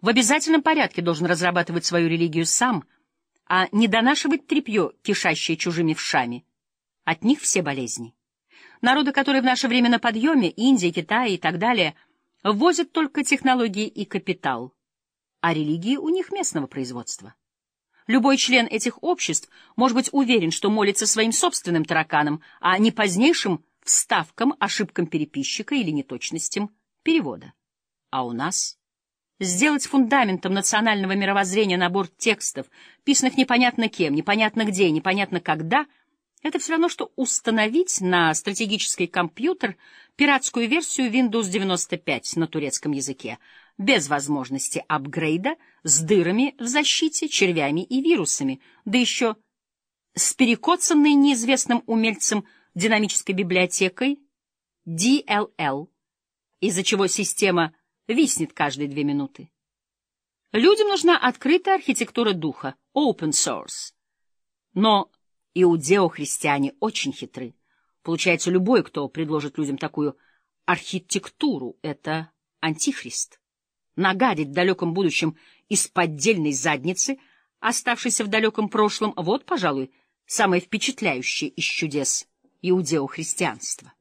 в обязательном порядке должен разрабатывать свою религию сам, а не донашивать тряпье, кишащее чужими вшами. От них все болезни. Народы, которые в наше время на подъеме, Индия, Китай и так далее, ввозят только технологии и капитал, а религии у них местного производства. Любой член этих обществ может быть уверен, что молится своим собственным тараканам, а не позднейшим вставкам, ошибкам переписчика или неточностям перевода. А у нас сделать фундаментом национального мировоззрения набор текстов, писанных непонятно кем, непонятно где, непонятно когда, это все равно, что установить на стратегический компьютер пиратскую версию Windows 95 на турецком языке, без возможности апгрейда, с дырами в защите, червями и вирусами, да еще с перекоцанной неизвестным умельцем динамической библиотекой DLL, из-за чего система виснет каждые две минуты. Людям нужна открытая архитектура духа, open source. Но иудео-христиане очень хитры. Получается, любой, кто предложит людям такую архитектуру, это антихрист. Нагадить в далеком будущем из поддельной задницы, оставшейся в далеком прошлом, вот, пожалуй, самое впечатляющее из чудес иудео-христианства.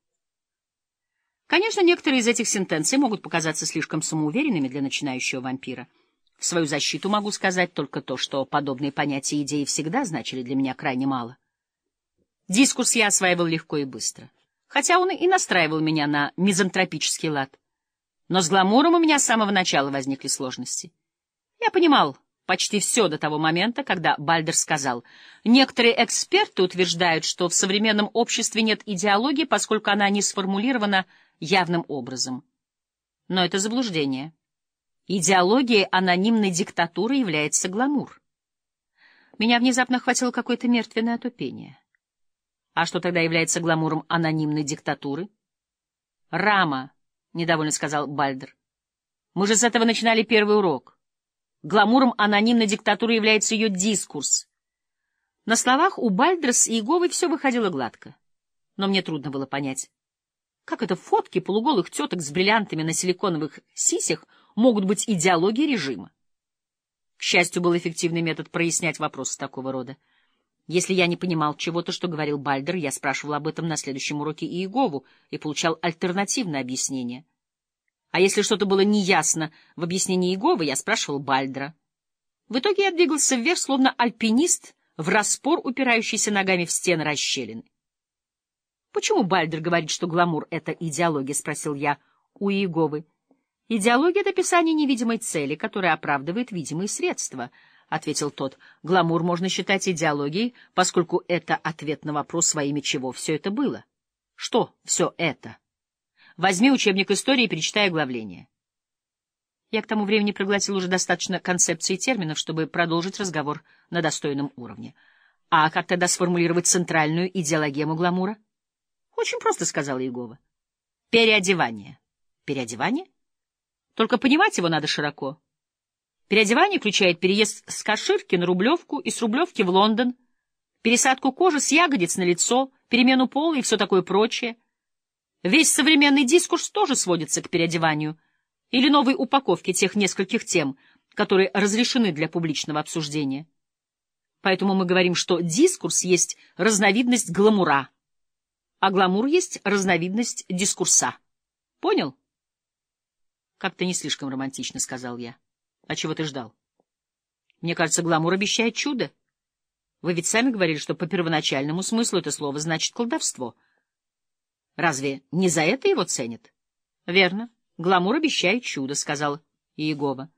Конечно, некоторые из этих сентенций могут показаться слишком самоуверенными для начинающего вампира. В свою защиту могу сказать только то, что подобные понятия и идеи всегда значили для меня крайне мало. Дискурс я осваивал легко и быстро, хотя он и настраивал меня на мизантропический лад. Но с гламуром у меня с самого начала возникли сложности. Я понимал почти все до того момента, когда Бальдер сказал, некоторые эксперты утверждают, что в современном обществе нет идеологии, поскольку она не сформулирована явным образом. Но это заблуждение. Идеологией анонимной диктатуры является гламур. Меня внезапно охватило какое-то мертвенное отупение. А что тогда является гламуром анонимной диктатуры? Рама, — недовольно сказал Бальдер. Мы же с этого начинали первый урок. Гламуром анонимной диктатуры является ее дискурс. На словах у Бальдера с Иеговой все выходило гладко. Но мне трудно было понять, как это фотки полуголых теток с бриллиантами на силиконовых сисях могут быть идеологией режима? К счастью, был эффективный метод прояснять вопросы такого рода. Если я не понимал чего-то, что говорил Бальдер, я спрашивал об этом на следующем уроке Иегову и получал альтернативное объяснение. А если что-то было неясно в объяснении Иеговы, я спрашивал Бальдера. В итоге я двигался вверх, словно альпинист, в распор, упирающийся ногами в стены расщелины. «Почему Бальдер говорит, что гламур — это идеология?» — спросил я у Иеговы. «Идеология — это описание невидимой цели, которая оправдывает видимые средства», — ответил тот. «Гламур можно считать идеологией, поскольку это ответ на вопрос, во имя чего все это было». «Что все это?» «Возьми учебник истории и перечитай оглавление». Я к тому времени проглотил уже достаточно концепций и терминов, чтобы продолжить разговор на достойном уровне. А как тогда сформулировать центральную идеологему гламура? Очень просто, — сказала Егова. Переодевание. Переодевание? Только понимать его надо широко. Переодевание включает переезд с Каширки на Рублевку и с Рублевки в Лондон, пересадку кожи с ягодиц на лицо, перемену пола и все такое прочее. Весь современный дискурс тоже сводится к переодеванию или новой упаковке тех нескольких тем, которые разрешены для публичного обсуждения. Поэтому мы говорим, что дискурс есть разновидность гламура — а гламур есть разновидность дискурса. Понял? Как-то не слишком романтично, сказал я. А чего ты ждал? Мне кажется, гламур обещает чудо. Вы ведь сами говорили, что по первоначальному смыслу это слово значит колдовство. Разве не за это его ценят? Верно. Гламур обещает чудо, сказал Иегова.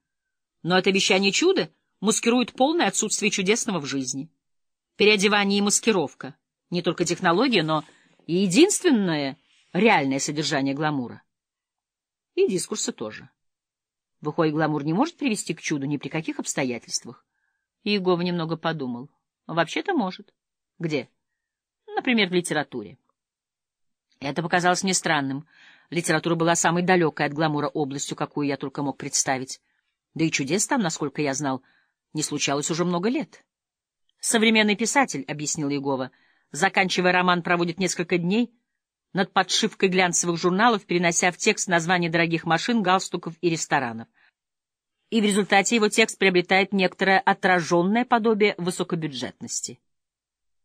Но это обещание чуда маскирует полное отсутствие чудесного в жизни. Переодевание и маскировка — не только технология, но и единственное реальное содержание гламура. И дискурса тоже. Выходит, гламур не может привести к чуду ни при каких обстоятельствах. Иегова немного подумал. Вообще-то может. Где? Например, в литературе. Это показалось мне странным. Литература была самой далекой от гламура областью, какую я только мог представить. Да и чудес там, насколько я знал, не случалось уже много лет. Современный писатель, — объяснил Егова, — заканчивая роман, проводит несколько дней над подшивкой глянцевых журналов, перенося в текст названия дорогих машин, галстуков и ресторанов. и в результате его текст приобретает некоторое отраженное подобие высокобюджетности.